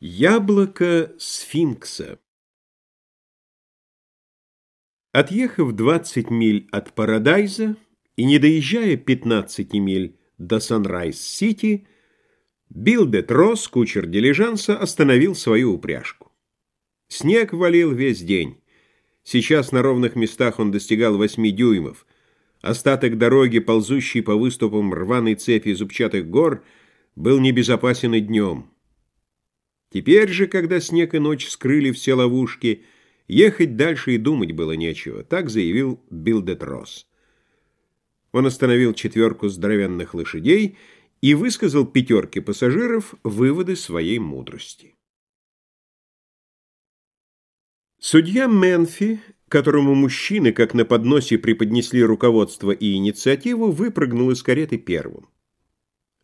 Яблоко сфинкса Отъехав 20 миль от Парадайза и не доезжая 15 миль до Санрайз-Сити, Билдет Росс, кучер дилижанса, остановил свою упряжку. Снег валил весь день. Сейчас на ровных местах он достигал 8 дюймов. Остаток дороги, ползущий по выступам рваной цепи зубчатых гор, был небезопасен и днем. Теперь же, когда снег и ночь скрыли все ловушки, ехать дальше и думать было нечего, так заявил Билдетрос. Он остановил четверку здоровенных лошадей и высказал пятерке пассажиров выводы своей мудрости. Судья Менфи, которому мужчины, как на подносе, преподнесли руководство и инициативу, выпрыгнул из кареты первым.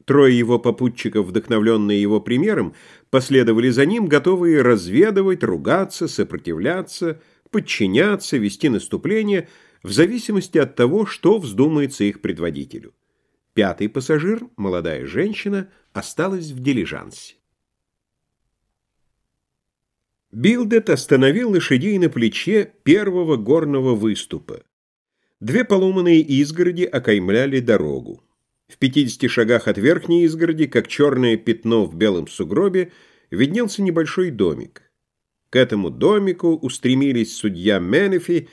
Трое его попутчиков, вдохновленные его примером, последовали за ним, готовые разведывать, ругаться, сопротивляться, подчиняться, вести наступление в зависимости от того, что вздумается их предводителю. Пятый пассажир, молодая женщина, осталась в дилижансе. Билдет остановил лошадей на плече первого горного выступа. Две поломанные изгороди окаймляли дорогу. В пятидесяти шагах от верхней изгороди, как черное пятно в белом сугробе, виднелся небольшой домик. К этому домику устремились судья Менефи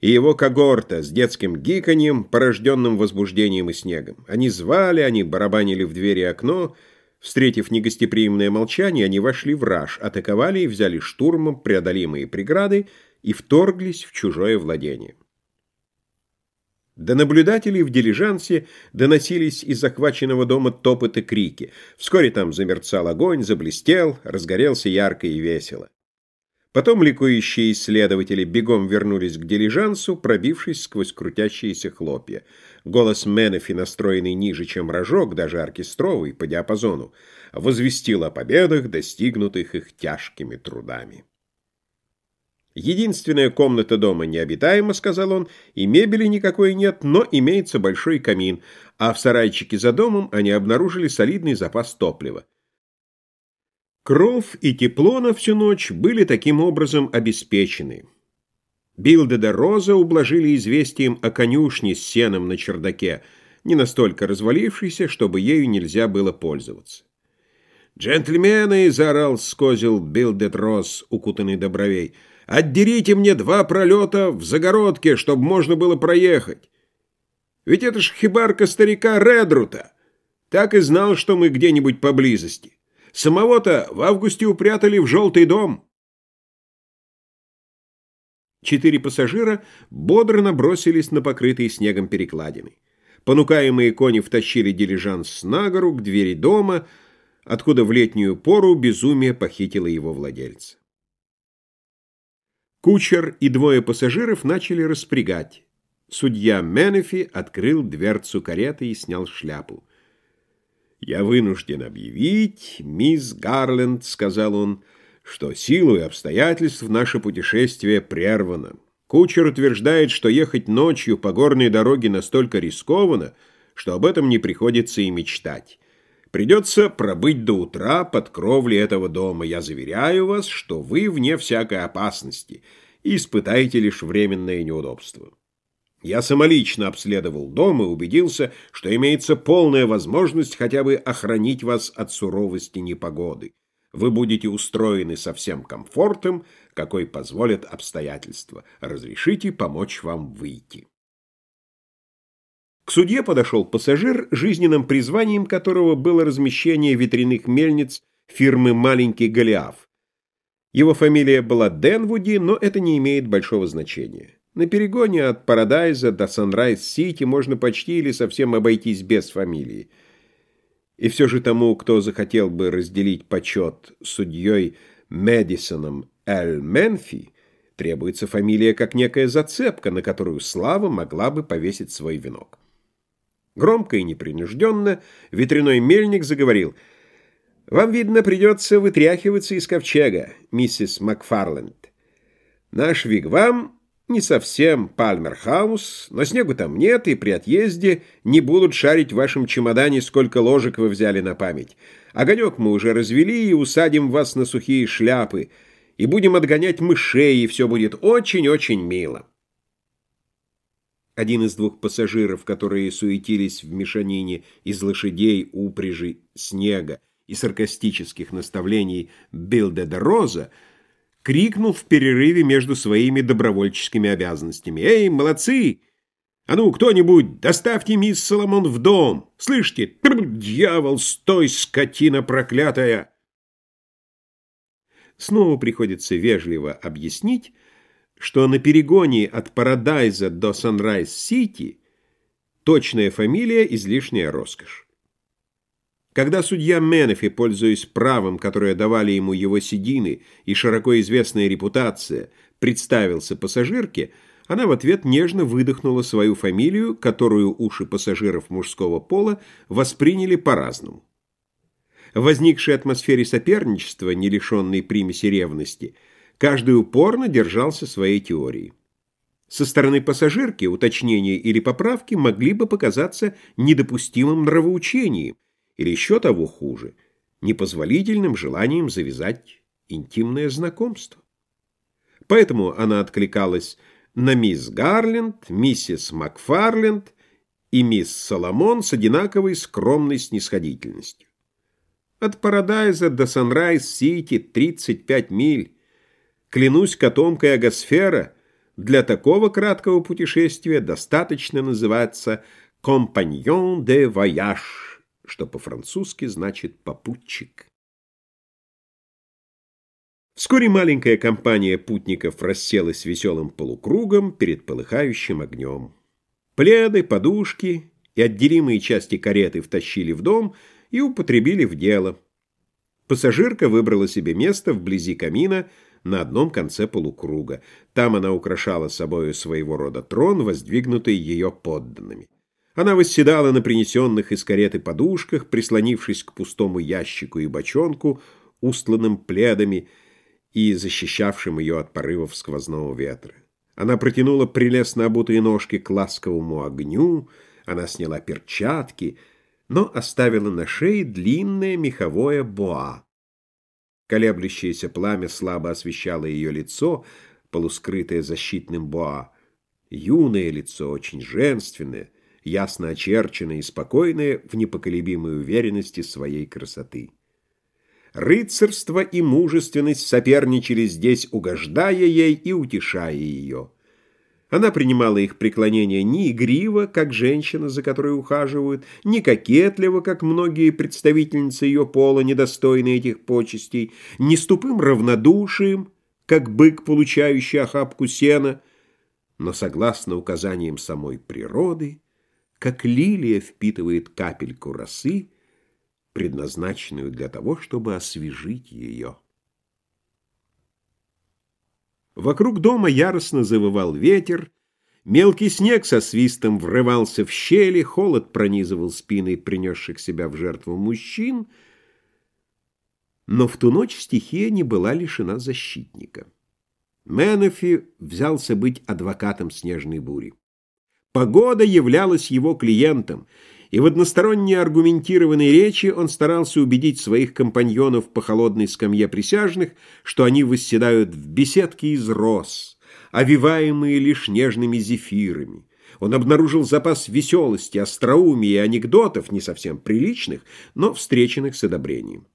и его когорта с детским гиканьем, порожденным возбуждением и снегом. Они звали, они барабанили в двери окно. Встретив негостеприимное молчание, они вошли в раж, атаковали и взяли штурмом преодолимые преграды и вторглись в чужое владение. До наблюдателей в дилижансе доносились из захваченного дома топот и крики. Вскоре там замерцал огонь, заблестел, разгорелся ярко и весело. Потом ликующие исследователи бегом вернулись к дилижансу, пробившись сквозь крутящиеся хлопья. Голос Менефи, настроенный ниже, чем рожок, даже оркестровый, по диапазону, возвестил о победах, достигнутых их тяжкими трудами. «Единственная комната дома необитаема», — сказал он, — «и мебели никакой нет, но имеется большой камин, а в сарайчике за домом они обнаружили солидный запас топлива. Кров и тепло на всю ночь были таким образом обеспечены. Билда Роза ублажили известием о конюшне с сеном на чердаке, не настолько развалившейся, чтобы ею нельзя было пользоваться. «Джентльмены!» — заорал скозил Билдед Рос, укутанный до бровей — Отдерите мне два пролета в загородке, чтобы можно было проехать. Ведь это ж хибарка старика Редрута. Так и знал, что мы где-нибудь поблизости. Самого-то в августе упрятали в желтый дом. Четыре пассажира бодро набросились на покрытые снегом перекладины. Понукаемые кони втащили дилижанс на гору к двери дома, откуда в летнюю пору безумие похитило его владельца. Кучер и двое пассажиров начали распрягать. Судья Менефи открыл дверцу кареты и снял шляпу. «Я вынужден объявить, мисс Гарленд, — сказал он, — что силу и обстоятельств наше путешествие прервано. Кучер утверждает, что ехать ночью по горной дороге настолько рискованно, что об этом не приходится и мечтать. Придется пробыть до утра под кровлей этого дома. Я заверяю вас, что вы вне всякой опасности и испытаете лишь временное неудобство. Я самолично обследовал дом и убедился, что имеется полная возможность хотя бы охранить вас от суровости непогоды. Вы будете устроены со всем комфортом, какой позволят обстоятельства. Разрешите помочь вам выйти. К судье подошел пассажир, жизненным призванием которого было размещение ветряных мельниц фирмы «Маленький Голиаф». Его фамилия была Денвуди, но это не имеет большого значения. На перегоне от Парадайза до Санрайз-Сити можно почти или совсем обойтись без фамилии. И все же тому, кто захотел бы разделить почет судьей Мэдисоном Эль Менфи, требуется фамилия как некая зацепка, на которую слава могла бы повесить свой венок. Громко и непринужденно ветряной мельник заговорил. «Вам, видно, придется вытряхиваться из ковчега, миссис Макфарленд. Наш вигвам не совсем Пальмерхаус, но снегу там нет, и при отъезде не будут шарить в вашем чемодане, сколько ложек вы взяли на память. Огонек мы уже развели и усадим вас на сухие шляпы, и будем отгонять мышей, и все будет очень-очень мило. Один из двух пассажиров, которые суетились в мешанине из лошадей, упряжи, снега и саркастических наставлений Билде де Роза, крикнул в перерыве между своими добровольческими обязанностями. «Эй, молодцы! А ну, кто-нибудь, доставьте мисс Соломон в дом! Слышите? Тр, дьявол, стой, скотина проклятая!» Снова приходится вежливо объяснить, что на перегоне от Парадайза до Санрайз-Сити точная фамилия – излишняя роскошь. Когда судья Менефи, пользуясь правом, которое давали ему его седины и широко известная репутация, представился пассажирке, она в ответ нежно выдохнула свою фамилию, которую уши пассажиров мужского пола восприняли по-разному. В возникшей атмосфере соперничества, не лишенной примеси ревности, каждый упорно держался своей теории. Со стороны пассажирки уточнения или поправки могли бы показаться недопустимым нравоучением, или еще того хуже, непозволительным желанием завязать интимное знакомство. Поэтому она откликалась на мисс Гарленд, миссис Макфарленд и мисс Соломон с одинаковой скромной снисходительностью. От Парадайза до Санрайз-Сити 35 миль. Клянусь котомкой Агосфера, для такого краткого путешествия достаточно называться «compagnon de voyage» что по-французски значит «попутчик». Вскоре маленькая компания путников расселась веселым полукругом перед полыхающим огнем. Пледы, подушки и отделимые части кареты втащили в дом и употребили в дело. Пассажирка выбрала себе место вблизи камина на одном конце полукруга. Там она украшала собою своего рода трон, воздвигнутый ее подданными. Она восседала на принесенных из кареты подушках, прислонившись к пустому ящику и бочонку, устланным пледами и защищавшим ее от порывов сквозного ветра. Она протянула прелестно обутые ножки к ласковому огню, она сняла перчатки, но оставила на шее длинное меховое боа. Колеблющееся пламя слабо освещало ее лицо, полускрытое защитным боа. Юное лицо, очень женственное — ясно очерченная и спокойная в непоколебимой уверенности своей красоты. Рыцарство и мужественность соперничали здесь, угождая ей и утешая ее. Она принимала их преклонение не игриво, как женщина, за которой ухаживают, не кокетливо, как многие представительницы ее пола, недостойные этих почестей, не с тупым равнодушием, как бык, получающий охапку сена, но согласно указаниям самой природы, как лилия впитывает капельку росы, предназначенную для того, чтобы освежить ее. Вокруг дома яростно завывал ветер, мелкий снег со свистом врывался в щели, холод пронизывал спины принесших себя в жертву мужчин, но в ту ночь стихия не была лишена защитника. Менефи взялся быть адвокатом снежной бури. Погода являлась его клиентом, и в односторонней аргументированной речи он старался убедить своих компаньонов по холодной скамье присяжных, что они восседают в беседке из роз, овиваемые лишь нежными зефирами. Он обнаружил запас веселости, остроумия и анекдотов, не совсем приличных, но встреченных с одобрением.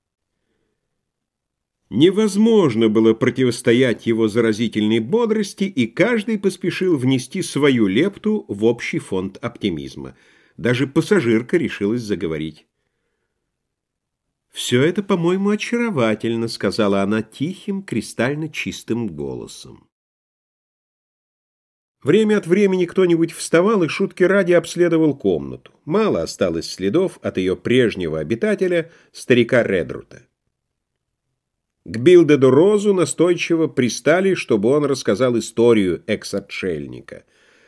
Невозможно было противостоять его заразительной бодрости, и каждый поспешил внести свою лепту в общий фонд оптимизма. Даже пассажирка решилась заговорить. «Все это, по-моему, очаровательно», — сказала она тихим, кристально чистым голосом. Время от времени кто-нибудь вставал и шутки ради обследовал комнату. Мало осталось следов от ее прежнего обитателя, старика Редрута. К Билдеду Розу настойчиво пристали, чтобы он рассказал историю экс-отшельника.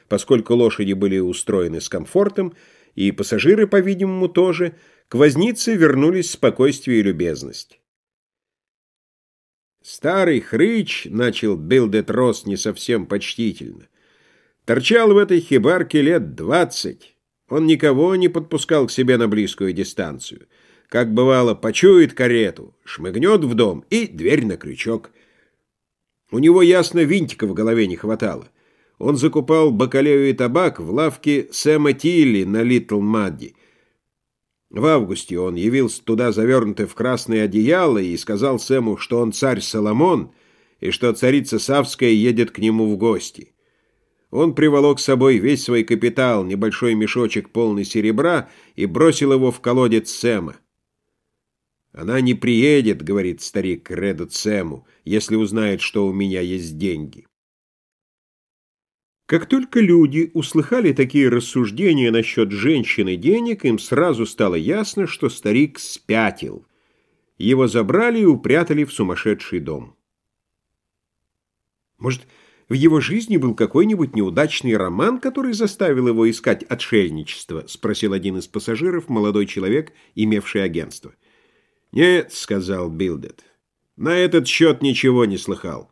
Поскольку лошади были устроены с комфортом, и пассажиры, по-видимому, тоже, к вознице вернулись спокойствие и любезность. «Старый хрыч», — начал Билдед Рос не совсем почтительно, — «торчал в этой хибарке лет двадцать. Он никого не подпускал к себе на близкую дистанцию». как бывало, почует карету, шмыгнет в дом и дверь на крючок. У него ясно винтика в голове не хватало. Он закупал бакалею и табак в лавке Сэма Тилли на Литл Мадди. В августе он явился туда завернутый в красное одеяло и сказал Сэму, что он царь Соломон и что царица Савская едет к нему в гости. Он приволок с собой весь свой капитал, небольшой мешочек полный серебра, и бросил его в колодец Сэма. «Она не приедет», — говорит старик Реду Сэму, «если узнает, что у меня есть деньги». Как только люди услыхали такие рассуждения насчет женщины денег, им сразу стало ясно, что старик спятил. Его забрали и упрятали в сумасшедший дом. Может, в его жизни был какой-нибудь неудачный роман, который заставил его искать отшельничество? Спросил один из пассажиров, молодой человек, имевший агентство. Нет, сказал Билдет. На этот счет ничего не слыхал.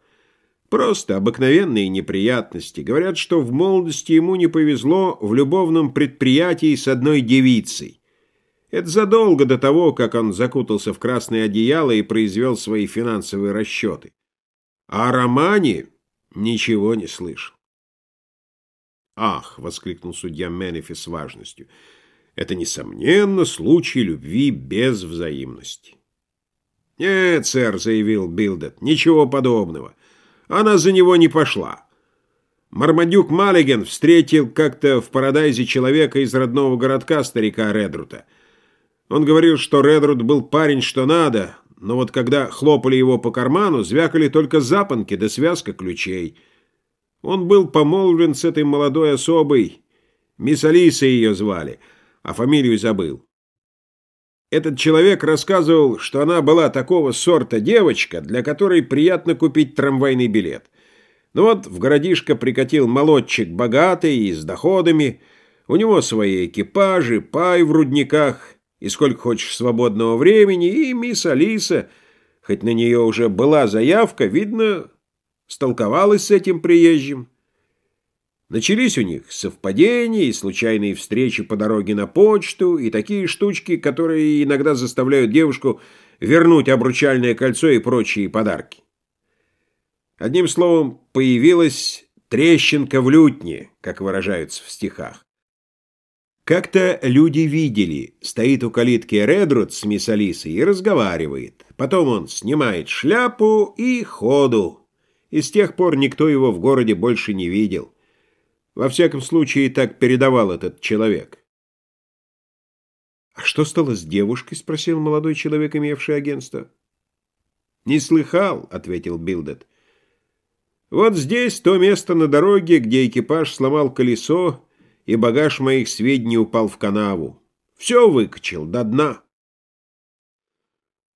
Просто обыкновенные неприятности. Говорят, что в молодости ему не повезло в любовном предприятии с одной девицей. Это задолго до того, как он закутался в красное одеяло и произвел свои финансовые расчеты. А о романе ничего не слышал. «Ах!» — воскликнул судья Менефи с важностью. «Это, несомненно, случай любви без взаимности». «Нет, сэр», — заявил Билдет, — «ничего подобного». Она за него не пошла. Мармадюк Маллиген встретил как-то в Парадайзе человека из родного городка старика Редрута. Он говорил, что Редрут был парень что надо, но вот когда хлопали его по карману, звякали только запонки да связка ключей. Он был помолвлен с этой молодой особой, мисс Алиса ее звали, а фамилию забыл. Этот человек рассказывал, что она была такого сорта девочка, для которой приятно купить трамвайный билет. Ну вот в городишко прикатил молодчик богатый и с доходами, у него свои экипажи, пай в рудниках и сколько хочешь свободного времени, и мисс Алиса, хоть на нее уже была заявка, видно, столковалась с этим приезжим. Начались у них совпадения и случайные встречи по дороге на почту, и такие штучки, которые иногда заставляют девушку вернуть обручальное кольцо и прочие подарки. Одним словом, появилась трещинка в лютне, как выражаются в стихах. Как-то люди видели, стоит у калитки Редруд с мисс Алисой и разговаривает. Потом он снимает шляпу и ходу. И с тех пор никто его в городе больше не видел. Во всяком случае, так передавал этот человек. «А что стало с девушкой?» — спросил молодой человек, имевший агентство. «Не слыхал», — ответил Билдет. «Вот здесь то место на дороге, где экипаж сломал колесо, и багаж моих сведений упал в канаву. Все выкачал до дна».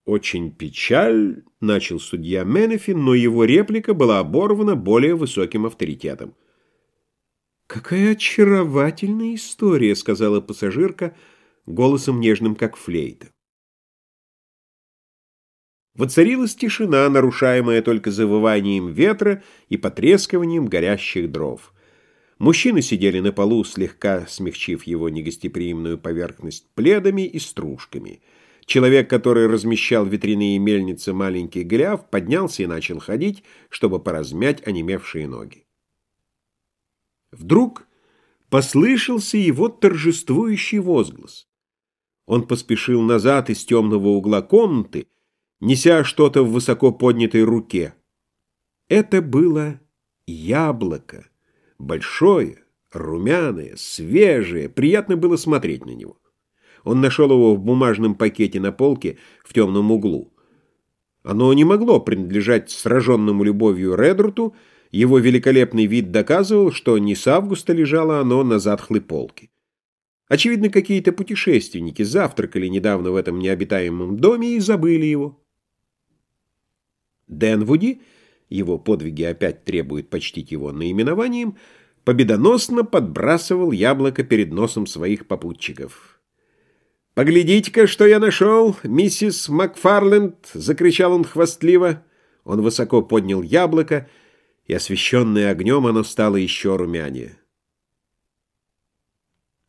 «Очень печаль», — начал судья Менефин, но его реплика была оборвана более высоким авторитетом. «Какая очаровательная история», — сказала пассажирка голосом нежным, как флейта. Воцарилась тишина, нарушаемая только завыванием ветра и потрескиванием горящих дров. Мужчины сидели на полу, слегка смягчив его негостеприимную поверхность пледами и стружками. Человек, который размещал ветряные мельницы маленький гляв, поднялся и начал ходить, чтобы поразмять онемевшие ноги. Вдруг послышался его торжествующий возглас. Он поспешил назад из темного угла комнаты, неся что-то в высоко поднятой руке. Это было яблоко, большое, румяное, свежее, приятно было смотреть на него. Он нашел его в бумажном пакете на полке в темном углу. Оно не могло принадлежать сраженному любовью Редруту, его великолепный вид доказывал, что не с августа лежало оно на затхлой полке. Очевидно, какие-то путешественники завтракали недавно в этом необитаемом доме и забыли его. Денвуди, его подвиги опять требуют почтить его наименованием, победоносно подбрасывал яблоко перед носом своих попутчиков. «Поглядите-ка, что я нашел, миссис Макфарленд!» — закричал он хвастливо. Он высоко поднял яблоко, и, освещенное огнем, оно стало еще румянее.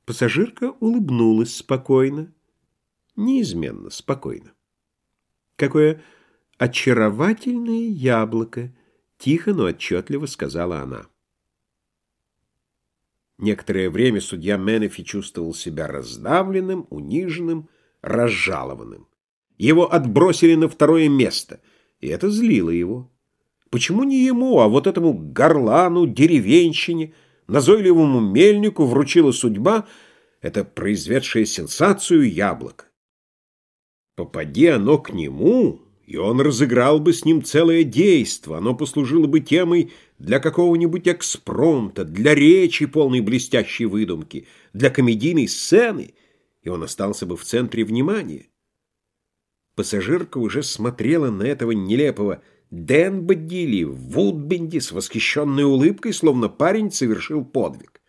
Пассажирка улыбнулась спокойно. неизменно, спокойно. «Какое очаровательное яблоко!» — тихо, но отчетливо сказала она. Некоторое время судья Менефи чувствовал себя раздавленным, униженным, разжалованным. Его отбросили на второе место, и это злило его. Почему не ему, а вот этому горлану, деревенщине, назойливому мельнику вручила судьба это произведшее сенсацию яблоко? Попади оно к нему, и он разыграл бы с ним целое действо, оно послужило бы темой для какого-нибудь экспромта, для речи, полной блестящей выдумки, для комедийной сцены, и он остался бы в центре внимания. Пассажирка уже смотрела на этого нелепого Денбоди или Вудбенди с восхищенной улыбкой, словно парень совершил подвиг.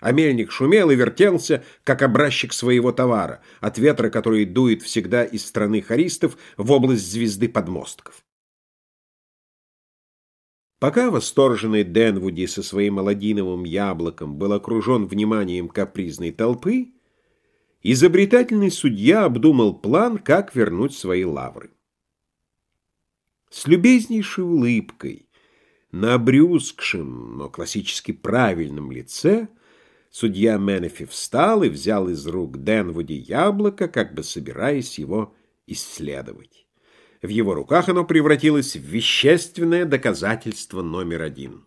А мельник шумел и вертелся, как образчик своего товара, от ветра, который дует всегда из страны харистов в область звезды подмостков. Пока восторженный Денвуди со своим аладдиновым яблоком был окружен вниманием капризной толпы, изобретательный судья обдумал план, как вернуть свои лавры. С любезнейшей улыбкой на обрюзгшем, но классически правильном лице судья Менефи встал и взял из рук Денвуди яблоко, как бы собираясь его исследовать. В его руках оно превратилось в вещественное доказательство номер один.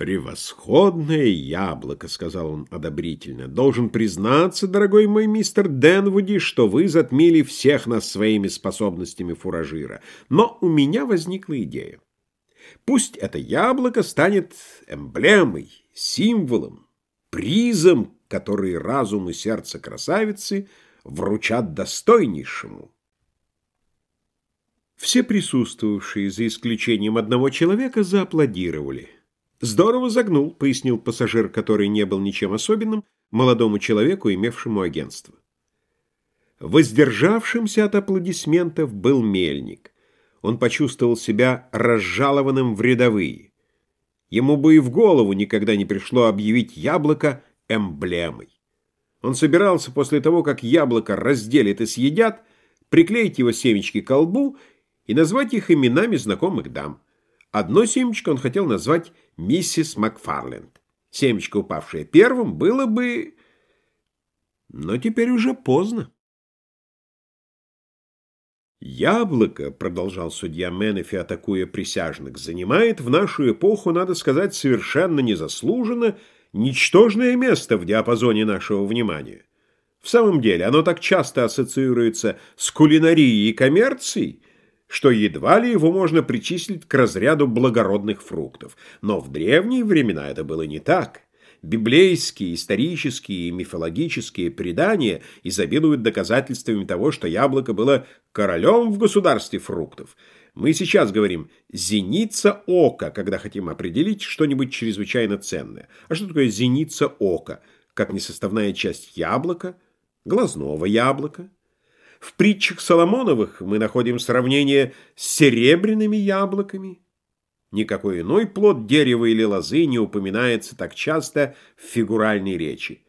«Превосходное яблоко», — сказал он одобрительно. «Должен признаться, дорогой мой мистер Денвуди, что вы затмили всех нас своими способностями фуражира. Но у меня возникла идея. Пусть это яблоко станет эмблемой, символом, призом, который разум и сердце красавицы вручат достойнейшему». Все присутствовавшие, за исключением одного человека, зааплодировали. «Здорово загнул», — пояснил пассажир, который не был ничем особенным, молодому человеку, имевшему агентство. Воздержавшимся от аплодисментов был мельник. Он почувствовал себя разжалованным в рядовые. Ему бы и в голову никогда не пришло объявить яблоко эмблемой. Он собирался после того, как яблоко разделят и съедят, приклеить его семечки к колбу и назвать их именами знакомых дам. Одно семечко он хотел назвать миссис Макфарленд. Семечко, упавшее первым, было бы... Но теперь уже поздно. «Яблоко», — продолжал судья Менефи, атакуя присяжных, «занимает в нашу эпоху, надо сказать, совершенно незаслуженно ничтожное место в диапазоне нашего внимания. В самом деле, оно так часто ассоциируется с кулинарией и коммерцией, что едва ли его можно причислить к разряду благородных фруктов. Но в древние времена это было не так. Библейские, исторические и мифологические предания изобилуют доказательствами того, что яблоко было королем в государстве фруктов. Мы сейчас говорим «зеница ока», когда хотим определить что-нибудь чрезвычайно ценное. А что такое зеница ока? Как несоставная часть яблока, глазного яблока? В притчах Соломоновых мы находим сравнение с серебряными яблоками. Никакой иной плод дерева или лозы не упоминается так часто в фигуральной речи.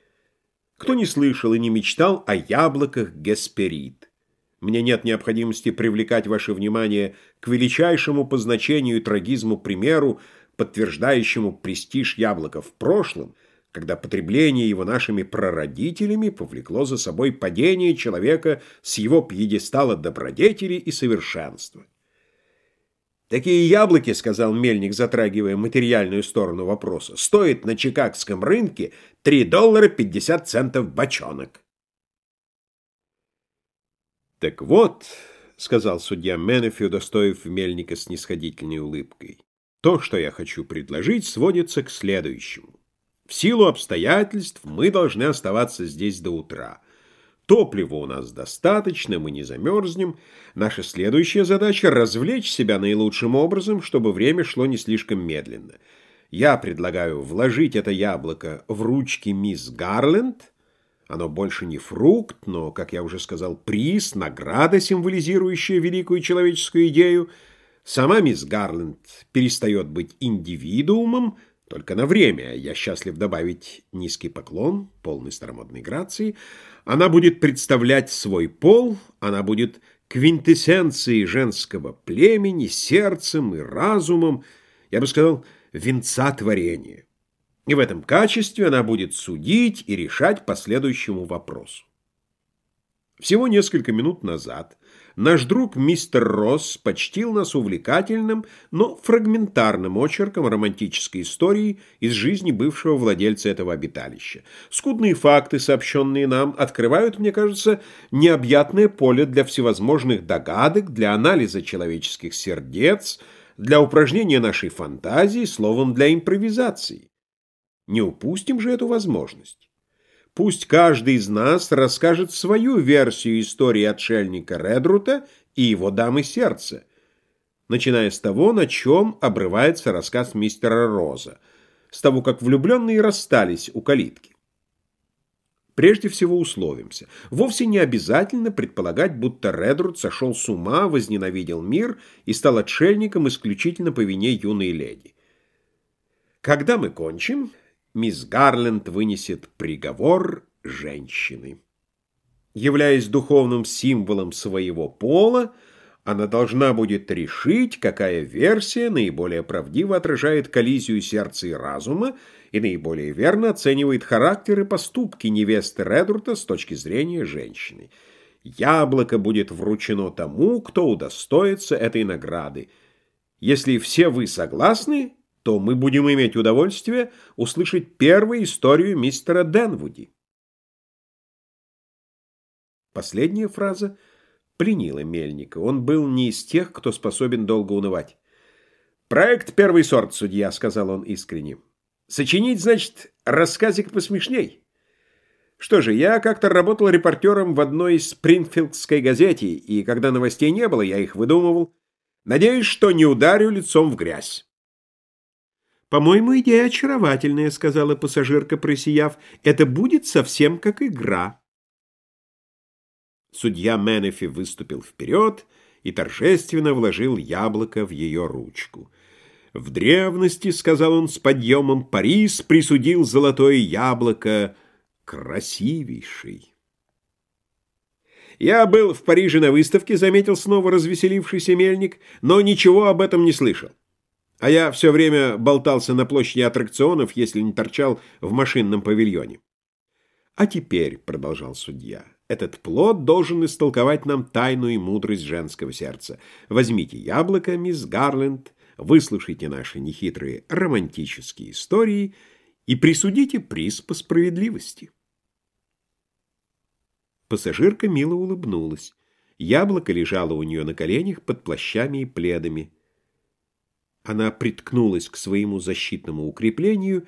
Кто не слышал и не мечтал о яблоках Гесперид? Мне нет необходимости привлекать ваше внимание к величайшему по значению и трагизму примеру, подтверждающему престиж яблока в прошлом – когда потребление его нашими прародителями повлекло за собой падение человека с его пьедестала добродетели и совершенства. «Такие яблоки, — сказал Мельник, затрагивая материальную сторону вопроса, — стоят на чикагском рынке 3 доллара 50 центов бочонок». «Так вот, — сказал судья Менефи, удостоив Мельника снисходительной улыбкой, — то, что я хочу предложить, сводится к следующему. В силу обстоятельств мы должны оставаться здесь до утра. Топлива у нас достаточно, мы не замерзнем. Наша следующая задача — развлечь себя наилучшим образом, чтобы время шло не слишком медленно. Я предлагаю вложить это яблоко в ручки мисс Гарленд. Оно больше не фрукт, но, как я уже сказал, приз, награда, символизирующая великую человеческую идею. Сама мисс Гарленд перестает быть индивидуумом, только на время, я счастлив добавить низкий поклон, полный старомодной грации. Она будет представлять свой пол, она будет квинтэссенцией женского племени, сердцем и разумом, я бы сказал, венца творения. И в этом качестве она будет судить и решать по следующему вопросу. Всего несколько минут назад наш друг мистер Росс почтил нас увлекательным, но фрагментарным очерком романтической истории из жизни бывшего владельца этого обиталища. Скудные факты, сообщенные нам, открывают, мне кажется, необъятное поле для всевозможных догадок, для анализа человеческих сердец, для упражнения нашей фантазии, словом, для импровизации. Не упустим же эту возможность. Пусть каждый из нас расскажет свою версию истории отшельника Редрута и его дамы сердца, начиная с того, на чем обрывается рассказ мистера Роза, с того, как влюбленные расстались у калитки. Прежде всего условимся. Вовсе не обязательно предполагать, будто Редрут сошел с ума, возненавидел мир и стал отшельником исключительно по вине юной леди. Когда мы кончим, мисс Гарленд вынесет приговор женщины. Являясь духовным символом своего пола, она должна будет решить, какая версия наиболее правдиво отражает коллизию сердца и разума и наиболее верно оценивает характер и поступки невесты Редрута с точки зрения женщины. Яблоко будет вручено тому, кто удостоится этой награды. Если все вы согласны, то мы будем иметь удовольствие услышать первую историю мистера Денвуди. Последняя фраза пленила Мельника. Он был не из тех, кто способен долго унывать. «Проект первый сорт, судья», — сказал он искренне. «Сочинить, значит, рассказик посмешней». Что же, я как-то работал репортером в одной спрингфилдской газете, и когда новостей не было, я их выдумывал. Надеюсь, что не ударю лицом в грязь. «По-моему, идея очаровательная», — сказала пассажирка, просияв. «Это будет совсем как игра». Судья Менефи выступил вперед и торжественно вложил яблоко в ее ручку. «В древности, — сказал он с подъемом, — Парис присудил золотое яблоко красивейший». «Я был в Париже на выставке», — заметил снова развеселившийся мельник, — «но ничего об этом не слышал. А я все время болтался на площади аттракционов, если не торчал в машинном павильоне. «А теперь», — продолжал судья, — «этот плод должен истолковать нам тайну и мудрость женского сердца. Возьмите яблоко, мисс Гарленд, выслушайте наши нехитрые романтические истории и присудите приз по справедливости». Пассажирка мило улыбнулась. Яблоко лежало у нее на коленях под плащами и пледами. Она приткнулась к своему защитному укреплению,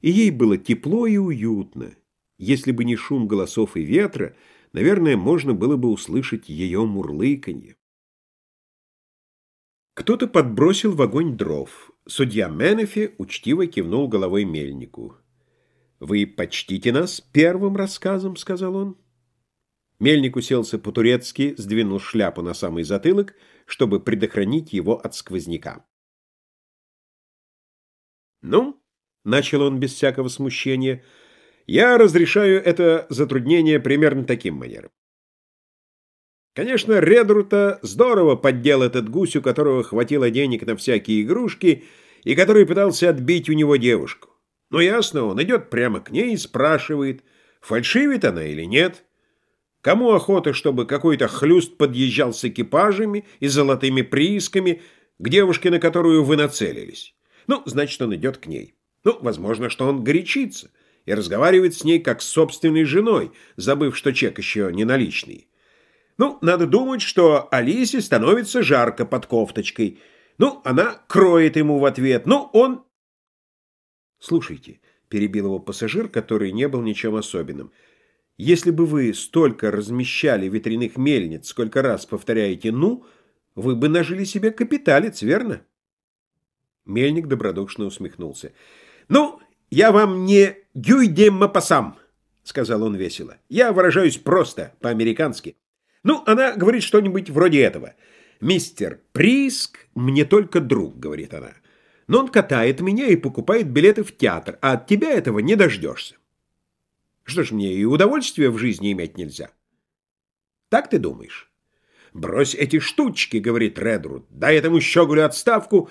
и ей было тепло и уютно. Если бы не шум голосов и ветра, наверное, можно было бы услышать ее мурлыканье. Кто-то подбросил в огонь дров. Судья Менефи учтиво кивнул головой мельнику. «Вы почтите нас первым рассказом», — сказал он. Мельник уселся по-турецки, сдвинул шляпу на самый затылок, чтобы предохранить его от сквозняка. «Ну?» — начал он без всякого смущения. «Я разрешаю это затруднение примерно таким манером. Конечно, Редрута здорово поддел этот гусь, у которого хватило денег на всякие игрушки и который пытался отбить у него девушку. Но ясно, он идет прямо к ней и спрашивает, фальшивит она или нет. Кому охота, чтобы какой-то хлюст подъезжал с экипажами и золотыми приисками к девушке, на которую вы нацелились? Ну, значит, он идет к ней. Ну, возможно, что он горячится и разговаривает с ней как с собственной женой, забыв, что чек еще не наличный. Ну, надо думать, что Алисе становится жарко под кофточкой. Ну, она кроет ему в ответ. Ну, он... Слушайте, перебил его пассажир, который не был ничем особенным. Если бы вы столько размещали ветряных мельниц, сколько раз повторяете «ну», вы бы нажили себе капиталец, верно? Мельник добродушно усмехнулся. «Ну, я вам не гюйдеммапасам», — сказал он весело. «Я выражаюсь просто, по-американски. Ну, она говорит что-нибудь вроде этого. «Мистер Приск мне только друг», — говорит она. Но он катает меня и покупает билеты в театр, а от тебя этого не дождешься. Что ж, мне и удовольствия в жизни иметь нельзя. Так ты думаешь? «Брось эти штучки», — говорит Редруд, — «дай этому щеголю отставку,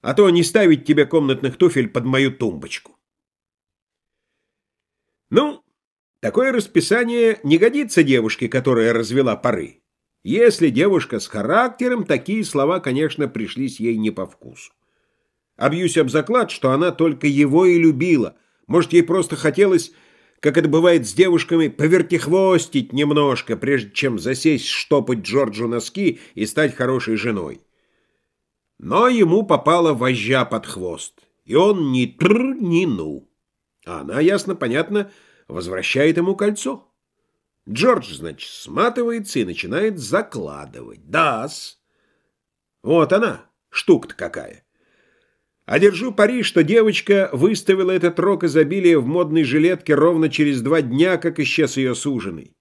а то не ставить тебе комнатных туфель под мою тумбочку». Ну, такое расписание не годится девушке, которая развела пары. Если девушка с характером, такие слова, конечно, пришлись ей не по вкусу. Обьюсь об заклад, что она только его и любила. Может, ей просто хотелось как это бывает с девушками, повертихвостить немножко, прежде чем засесть штопать Джорджу носки и стать хорошей женой. Но ему попала вожжа под хвост, и он ни тр, ни ну. А она, ясно, понятно, возвращает ему кольцо. Джордж, значит, сматывается и начинает закладывать. Да-с. Вот она, штука-то какая. А держу пари, что девочка выставила этот рок изобилия в модной жилетке ровно через два дня, как исчез ее суженый.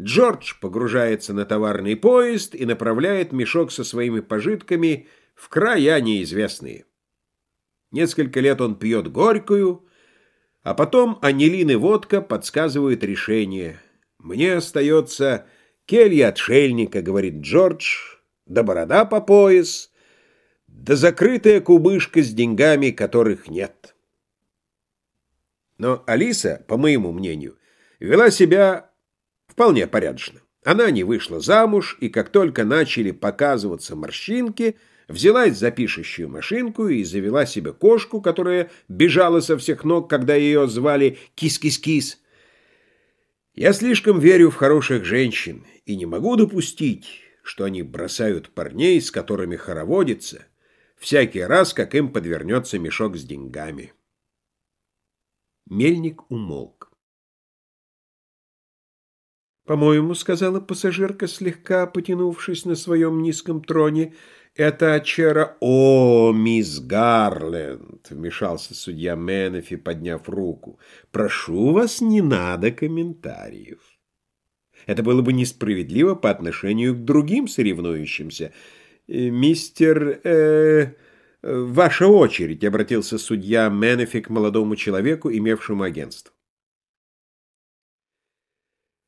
Джордж погружается на товарный поезд и направляет мешок со своими пожитками в края неизвестные. Несколько лет он пьет горькую, а потом анилин и водка подсказывают решение. «Мне остается келья отшельника», — говорит Джордж, — «да борода по пояс» да закрытая кубышка с деньгами, которых нет. Но Алиса, по моему мнению, вела себя вполне порядочно. Она не вышла замуж, и как только начали показываться морщинки, взялась за пишущую машинку и завела себе кошку, которая бежала со всех ног, когда ее звали «Кис-кис-кис». Я слишком верю в хороших женщин и не могу допустить, что они бросают парней, с которыми хороводятся, всякий раз, как им подвернется мешок с деньгами. Мельник умолк. «По-моему, — сказала пассажирка, слегка потянувшись на своем низком троне, — это Ачера... О, мисс Гарленд! — вмешался судья Менефи, подняв руку. «Прошу вас, не надо комментариев. Это было бы несправедливо по отношению к другим соревнующимся». Э, «Мистер... Э, ваша очередь», — обратился судья Менефи к молодому человеку, имевшему агентство.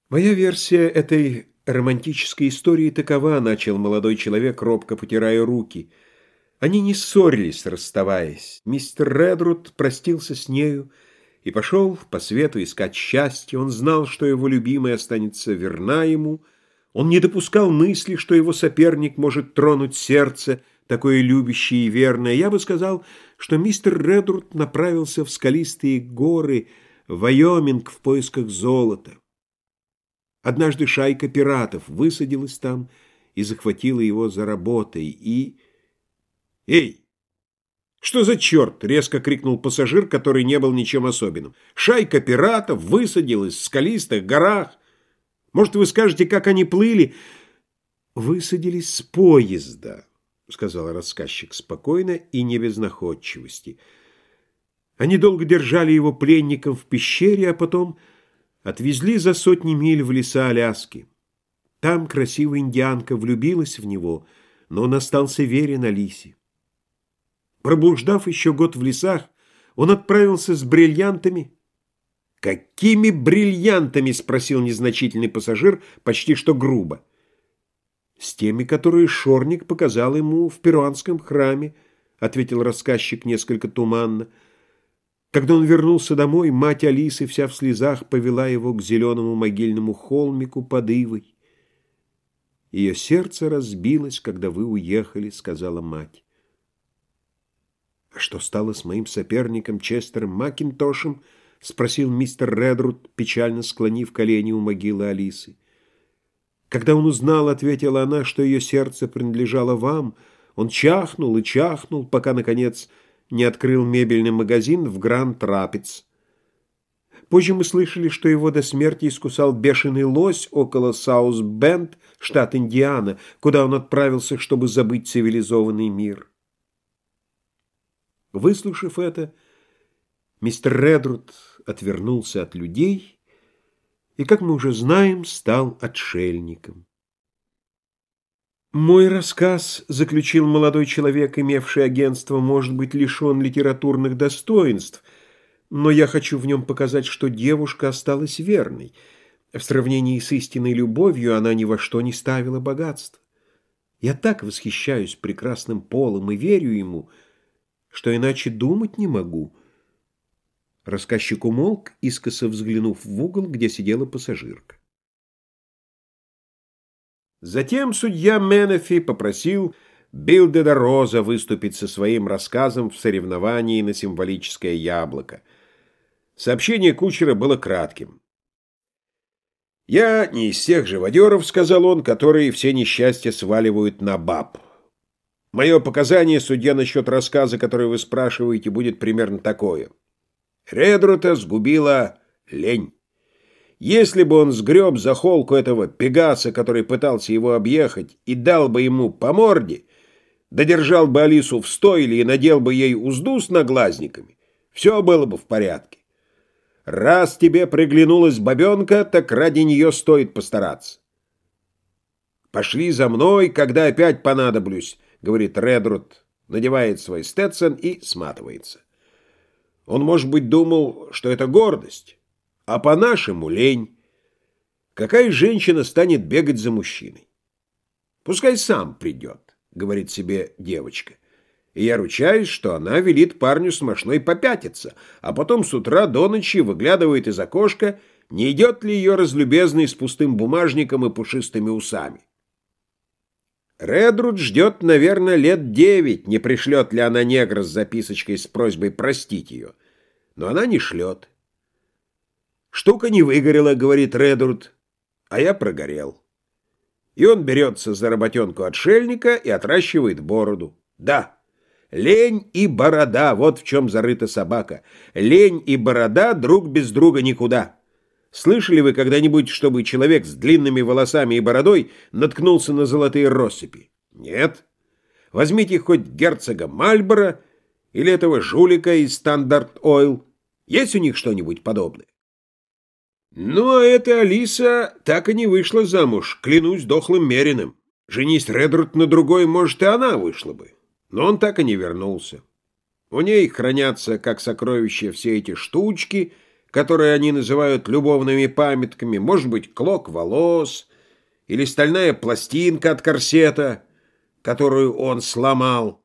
«Моя версия этой романтической истории такова», — начал молодой человек, робко потирая руки. Они не ссорились, расставаясь. Мистер Редруд простился с нею и пошел по свету искать счастье. Он знал, что его любимая останется верна ему — он не допускал мысли, что его соперник может тронуть сердце, такое любящее и верное. Я бы сказал, что мистер Редруд направился в скалистые горы, в Вайоминг в поисках золота. Однажды шайка пиратов высадилась там и захватила его за работой, и... «Эй! Что за черт?» — резко крикнул пассажир, который не был ничем особенным. «Шайка пиратов высадилась в скалистых горах!» Может, вы скажете, как они плыли?» «Высадились с поезда», — сказал рассказчик спокойно и не без находчивости. Они долго держали его пленником в пещере, а потом отвезли за сотни миль в леса Аляски. Там красивая индианка влюбилась в него, но он остался верен Алисе. Проблуждав еще год в лесах, он отправился с бриллиантами «Какими бриллиантами?» — спросил незначительный пассажир почти что грубо. «С теми, которые Шорник показал ему в перуанском храме», — ответил рассказчик несколько туманно. Когда он вернулся домой, мать Алисы вся в слезах повела его к зеленому могильному холмику под Ивой. «Ее сердце разбилось, когда вы уехали», — сказала мать. «А что стало с моим соперником Честером Макинтошем?» — спросил мистер Редруд, печально склонив колени у могилы Алисы. Когда он узнал, ответила она, что ее сердце принадлежало вам, он чахнул и чахнул, пока, наконец, не открыл мебельный магазин в Гранд Рапидс. Позже мы слышали, что его до смерти искусал бешеный лось около Саус-Бенд, штат Индиана, куда он отправился, чтобы забыть цивилизованный мир. Выслушав это, мистер Редруд отвернулся от людей и, как мы уже знаем, стал отшельником. Мой рассказ, заключил молодой человек, имевший агентство, может быть лишен литературных достоинств, но я хочу в нем показать, что девушка осталась верной. В сравнении с истинной любовью она ни во что не ставила богатство. Я так восхищаюсь прекрасным полом и верю ему, что иначе думать не могу. Рассказчик умолк, искоса взглянув в угол, где сидела пассажирка. Затем судья Менефи попросил Билдеда Роза выступить со своим рассказом в соревновании на символическое яблоко. Сообщение кучера было кратким. «Я не из тех живодеров, — сказал он, — которые все несчастья сваливают на баб. Мое показание, судья, насчет рассказа, который вы спрашиваете, будет примерно такое. Редрута сгубила лень. Если бы он сгреб за холку этого пегаса, который пытался его объехать, и дал бы ему по морде, додержал бы Алису в стойле и надел бы ей узду с наглазниками, все было бы в порядке. Раз тебе приглянулась бабенка, так ради нее стоит постараться. «Пошли за мной, когда опять понадоблюсь», — говорит Редруд, надевает свой стетсон и сматывается. Он, может быть, думал, что это гордость, а по-нашему лень. Какая женщина станет бегать за мужчиной? Пускай сам придет, говорит себе девочка. И я ручаюсь, что она велит парню смешной попятиться, а потом с утра до ночи выглядывает из окошка, не идет ли ее разлюбезный с пустым бумажником и пушистыми усами. Редруд ждет, наверное, лет девять, не пришлет ли она негра с записочкой с просьбой простить ее. Но она не шлет. «Штука не выгорела», — говорит Редурд, — «а я прогорел». И он берется за работенку отшельника и отращивает бороду. Да, лень и борода — вот в чем зарыта собака. Лень и борода друг без друга никуда. Слышали вы когда-нибудь, чтобы человек с длинными волосами и бородой наткнулся на золотые россыпи? Нет. Возьмите хоть герцога Мальборо или этого жулика из Стандарт Ойл. Есть у них что-нибудь подобное? Ну, а эта Алиса так и не вышла замуж, клянусь дохлым мериным. Женись Редруд на другой, может, и она вышла бы. Но он так и не вернулся. У ней хранятся, как сокровища, все эти штучки, которые они называют любовными памятками, может быть, клок волос или стальная пластинка от корсета, которую он сломал.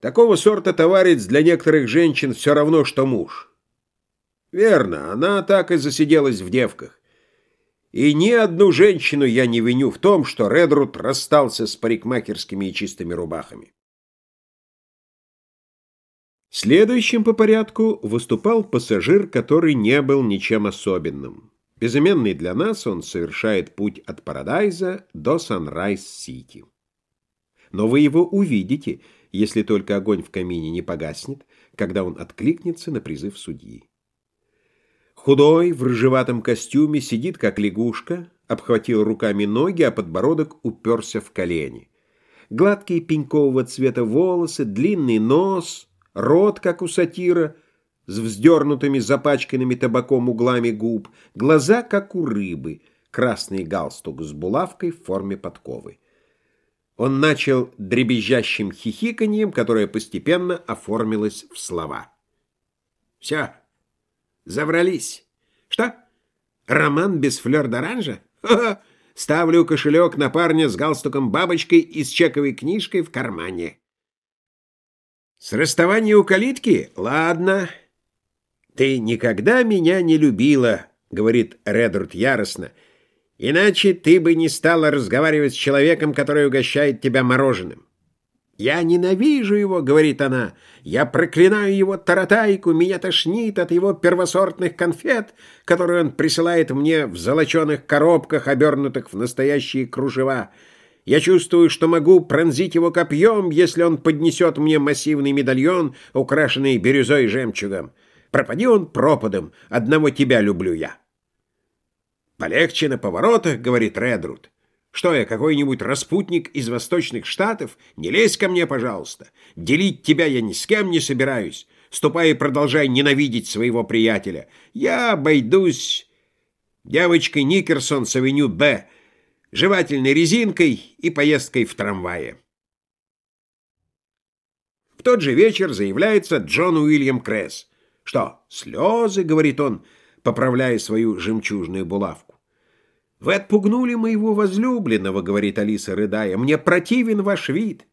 Такого сорта товарищ для некоторых женщин все равно, что муж. Верно, она так и засиделась в девках. И ни одну женщину я не виню в том, что Редруд расстался с парикмахерскими и чистыми рубахами. Следующим по порядку выступал пассажир, который не был ничем особенным. Безыменный для нас он совершает путь от Парадайза до Санрайз-Сити. Но вы его увидите, если только огонь в камине не погаснет, когда он откликнется на призыв судьи. Худой, в рыжеватом костюме, сидит как лягушка, обхватил руками ноги, а подбородок уперся в колени. Гладкие пенькового цвета волосы, длинный нос, рот, как у сатира, с вздернутыми запачканными табаком углами губ, глаза, как у рыбы, красный галстук с булавкой в форме подковы. Он начал дребезжащим хихиканьем, которое постепенно оформилось в слова. «Все, Заврались. Что? Роман без флёр-д'оранжа? Ставлю кошелек на парня с галстуком-бабочкой и с чековой книжкой в кармане. С расставания у калитки? Ладно. Ты никогда меня не любила, говорит Редурд яростно. Иначе ты бы не стала разговаривать с человеком, который угощает тебя мороженым. «Я ненавижу его», — говорит она. «Я проклинаю его таратайку, меня тошнит от его первосортных конфет, которые он присылает мне в золоченых коробках, обернутых в настоящие кружева. Я чувствую, что могу пронзить его копьем, если он поднесет мне массивный медальон, украшенный бирюзой и жемчугом. Пропади он пропадом, одного тебя люблю я». «Полегче на поворотах», — говорит Редруд. Что я, какой-нибудь распутник из восточных штатов? Не лезь ко мне, пожалуйста. Делить тебя я ни с кем не собираюсь. Ступай и продолжай ненавидеть своего приятеля. Я обойдусь девочкой Никерсон с авеню Б, жевательной резинкой и поездкой в трамвае. В тот же вечер заявляется Джон Уильям Кресс. «Что, слезы?» — говорит он, поправляя свою жемчужную булавку. «Вы отпугнули моего возлюбленного», — говорит Алиса, рыдая. «Мне противен ваш вид».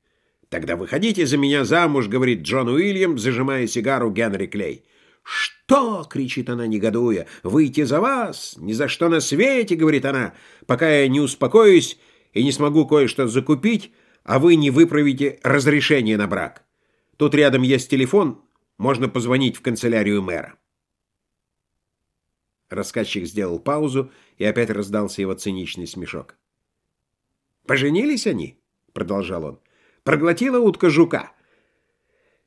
«Тогда выходите за меня замуж», — говорит Джон Уильям, зажимая сигару Генри Клей. «Что?» — кричит она, негодуя. «Выйти за вас? Ни за что на свете!» — говорит она. «Пока я не успокоюсь и не смогу кое-что закупить, а вы не выправите разрешение на брак. Тут рядом есть телефон, можно позвонить в канцелярию мэра». Рассказчик сделал паузу, и опять раздался его циничный смешок. «Поженились они?» — продолжал он. «Проглотила утка жука.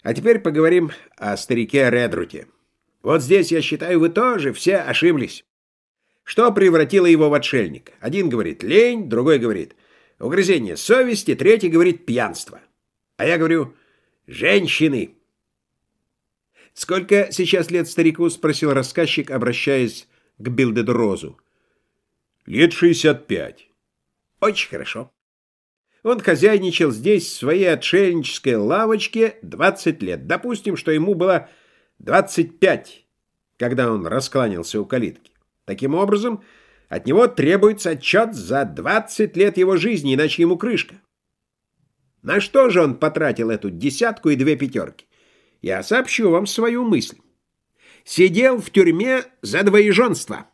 А теперь поговорим о старике Редруте». Вот здесь, я считаю, вы тоже все ошиблись. Что превратило его в отшельника? Один говорит лень, другой говорит угрызение совести, третий говорит пьянство. А я говорю женщины. «Сколько сейчас лет старику?» — спросил рассказчик, обращаясь к Билдедрозу. «Лет шестьдесят пять». «Очень хорошо. Он хозяйничал здесь, в своей отшельнической лавочке, двадцать лет. Допустим, что ему было 25, когда он раскланялся у калитки. Таким образом, от него требуется отчет за 20 лет его жизни, иначе ему крышка. На что же он потратил эту десятку и две пятерки? Я сообщу вам свою мысль. Сидел в тюрьме за двоеженство.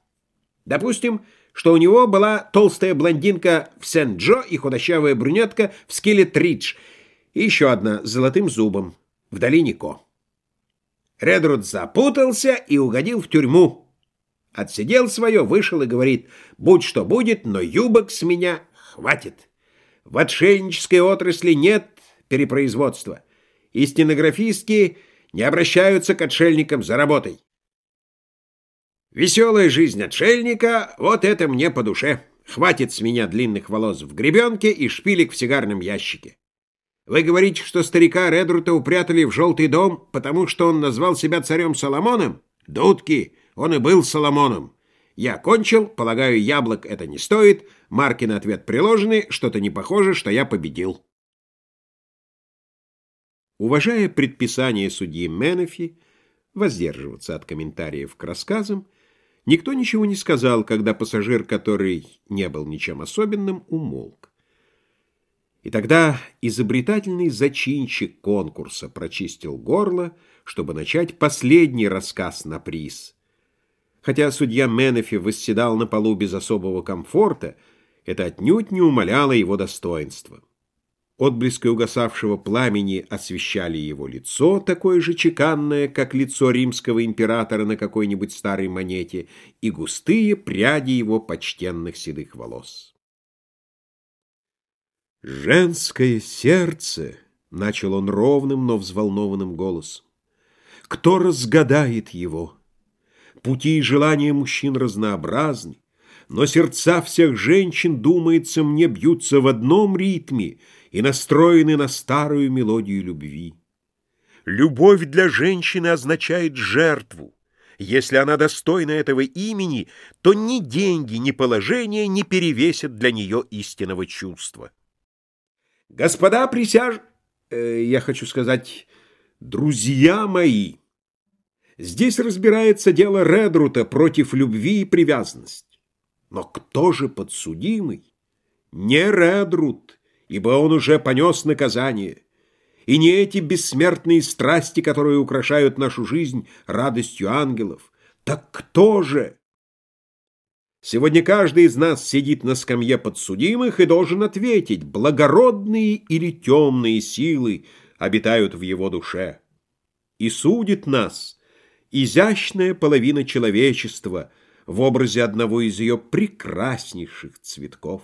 Допустим, что у него была толстая блондинка в Сент-Джо и худощавая брюнетка в Скиллет-Ридж, и еще одна с золотым зубом в долине Ко. Редруд запутался и угодил в тюрьму. Отсидел свое, вышел и говорит, будь что будет, но юбок с меня хватит. В отшельнической отрасли нет перепроизводства. И стенографистки не обращаются к отшельникам за работой. Веселая жизнь отшельника — вот это мне по душе. Хватит с меня длинных волос в гребенке и шпилек в сигарном ящике. Вы говорите, что старика Редрута упрятали в желтый дом, потому что он назвал себя царем Соломоном? Дудки, он и был Соломоном. Я кончил, полагаю, яблок это не стоит. Марки на ответ приложены, что-то не похоже, что я победил. Уважая предписание судьи Менефи воздерживаться от комментариев к рассказам, никто ничего не сказал, когда пассажир, который не был ничем особенным, умолк. И тогда изобретательный зачинщик конкурса прочистил горло, чтобы начать последний рассказ на приз. Хотя судья Менефи восседал на полу без особого комфорта, это отнюдь не умаляло его достоинства. Отблески угасавшего пламени освещали его лицо, такое же чеканное, как лицо римского императора на какой-нибудь старой монете, и густые пряди его почтенных седых волос. «Женское сердце!» — начал он ровным, но взволнованным голосом. «Кто разгадает его? Пути и желания мужчин разнообразны, но сердца всех женщин, думается мне, бьются в одном ритме и настроены на старую мелодию любви. Любовь для женщины означает жертву. Если она достойна этого имени, то ни деньги, ни положение не перевесят для нее истинного чувства. Господа присяж... Э, я хочу сказать, друзья мои, здесь разбирается дело Редрута против любви и привязанности. Но кто же подсудимый? Не Редрут, ибо он уже понес наказание. И не эти бессмертные страсти, которые украшают нашу жизнь радостью ангелов. Так кто же? Сегодня каждый из нас сидит на скамье подсудимых и должен ответить, благородные или темные силы обитают в его душе. И судит нас изящная половина человечества в образе одного из ее прекраснейших цветков.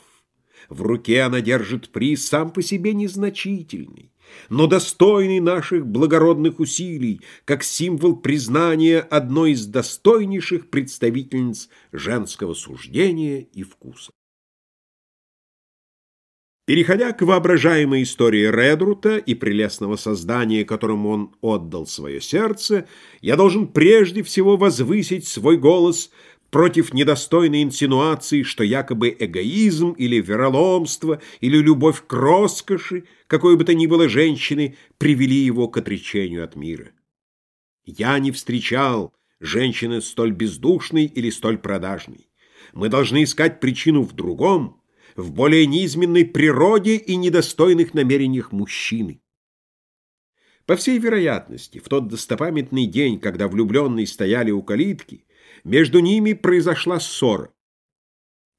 В руке она держит приз сам по себе незначительный, но достойный наших благородных усилий, как символ признания одной из достойнейших представительниц женского суждения и вкуса. Переходя к воображаемой истории Редрута и прелестного создания, которому он отдал свое сердце, я должен прежде всего возвысить свой голос против недостойной инсинуации, что якобы эгоизм или вероломство или любовь к роскоши, какой бы то ни было женщины, привели его к отречению от мира. Я не встречал женщины столь бездушной или столь продажной. Мы должны искать причину в другом, в более низменной природе и недостойных намерениях мужчины. По всей вероятности, в тот достопамятный день, когда влюбленные стояли у калитки, между ними произошла ссора.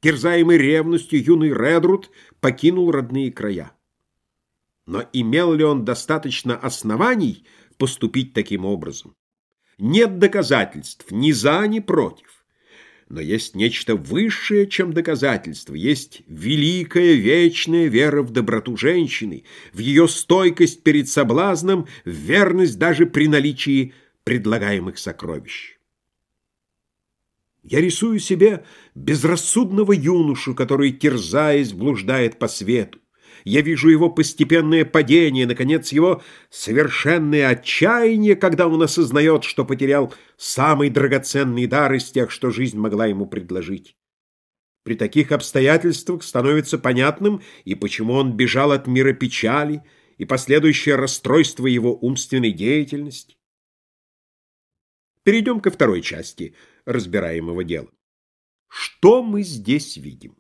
Терзаемый ревностью юный Редруд покинул родные края. Но имел ли он достаточно оснований поступить таким образом? Нет доказательств ни за, ни против. Но есть нечто высшее, чем доказательство, есть великая вечная вера в доброту женщины, в ее стойкость перед соблазном, в верность даже при наличии предлагаемых сокровищ. Я рисую себе безрассудного юношу, который, терзаясь, блуждает по свету. Я вижу его постепенное падение, наконец, его совершенное отчаяние, когда он осознает, что потерял самый драгоценный дар из тех, что жизнь могла ему предложить. При таких обстоятельствах становится понятным и почему он бежал от мира печали, и последующее расстройство его умственной деятельности. Перейдем ко второй части разбираемого дела. Что мы здесь видим?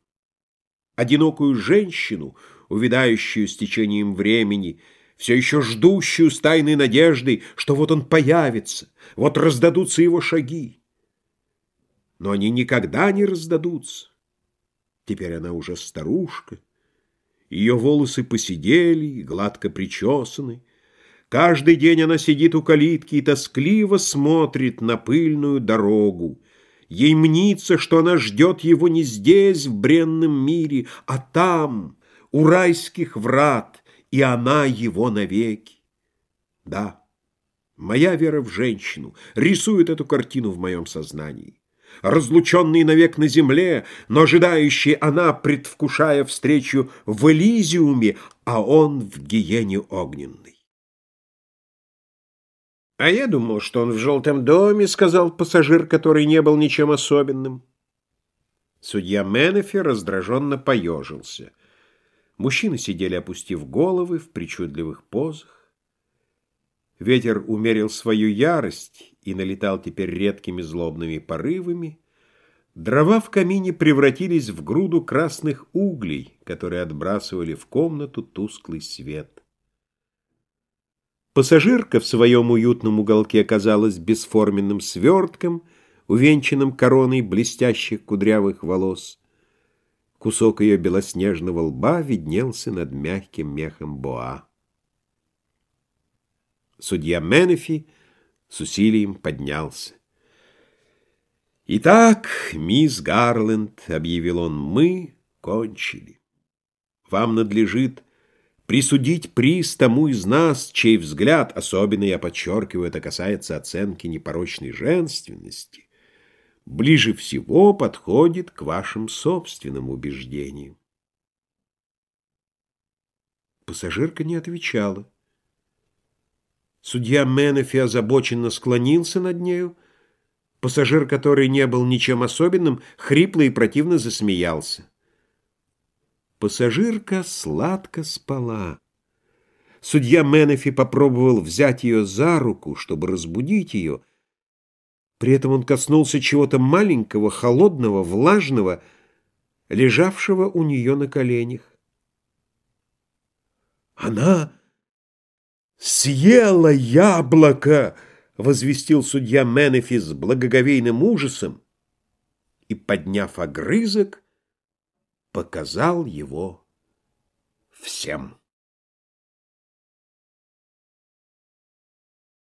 Одинокую женщину, увядающую с течением времени, все еще ждущую с тайной надеждой, что вот он появится, вот раздадутся его шаги. Но они никогда не раздадутся. Теперь она уже старушка. Ее волосы посидели, гладко причесаны, Каждый день она сидит у калитки и тоскливо смотрит на пыльную дорогу. Ей мнится, что она ждет его не здесь, в бренном мире, а там, у райских врат, и она его навеки. Да, моя вера в женщину рисует эту картину в моем сознании. Разлученный навек на земле, но ожидающий она, предвкушая встречу в Элизиуме, а он в гиене огненной. «А я думал, что он в желтом доме», — сказал пассажир, который не был ничем особенным. Судья Менефи раздраженно поежился. Мужчины сидели, опустив головы в причудливых позах. Ветер умерил свою ярость и налетал теперь редкими злобными порывами. Дрова в камине превратились в груду красных углей, которые отбрасывали в комнату тусклый свет. Пассажирка в своем уютном уголке оказалась бесформенным свертком, увенчанным короной блестящих кудрявых волос. Кусок ее белоснежного лба виднелся над мягким мехом боа. Судья Менефи с усилием поднялся. «Итак, мисс Гарленд», — объявил он, — «мы кончили. Вам надлежит присудить приз тому из нас, чей взгляд, особенно я подчеркиваю, это касается оценки непорочной женственности, ближе всего подходит к вашим собственным убеждениям. Пассажирка не отвечала. Судья Менефи озабоченно склонился над нею. Пассажир, который не был ничем особенным, хрипло и противно засмеялся. Пассажирка сладко спала. Судья Менефи попробовал взять ее за руку, чтобы разбудить ее. При этом он коснулся чего-то маленького, холодного, влажного, лежавшего у нее на коленях. «Она съела яблоко!» — возвестил судья Менефи с благоговейным ужасом и, подняв огрызок, показал его всем.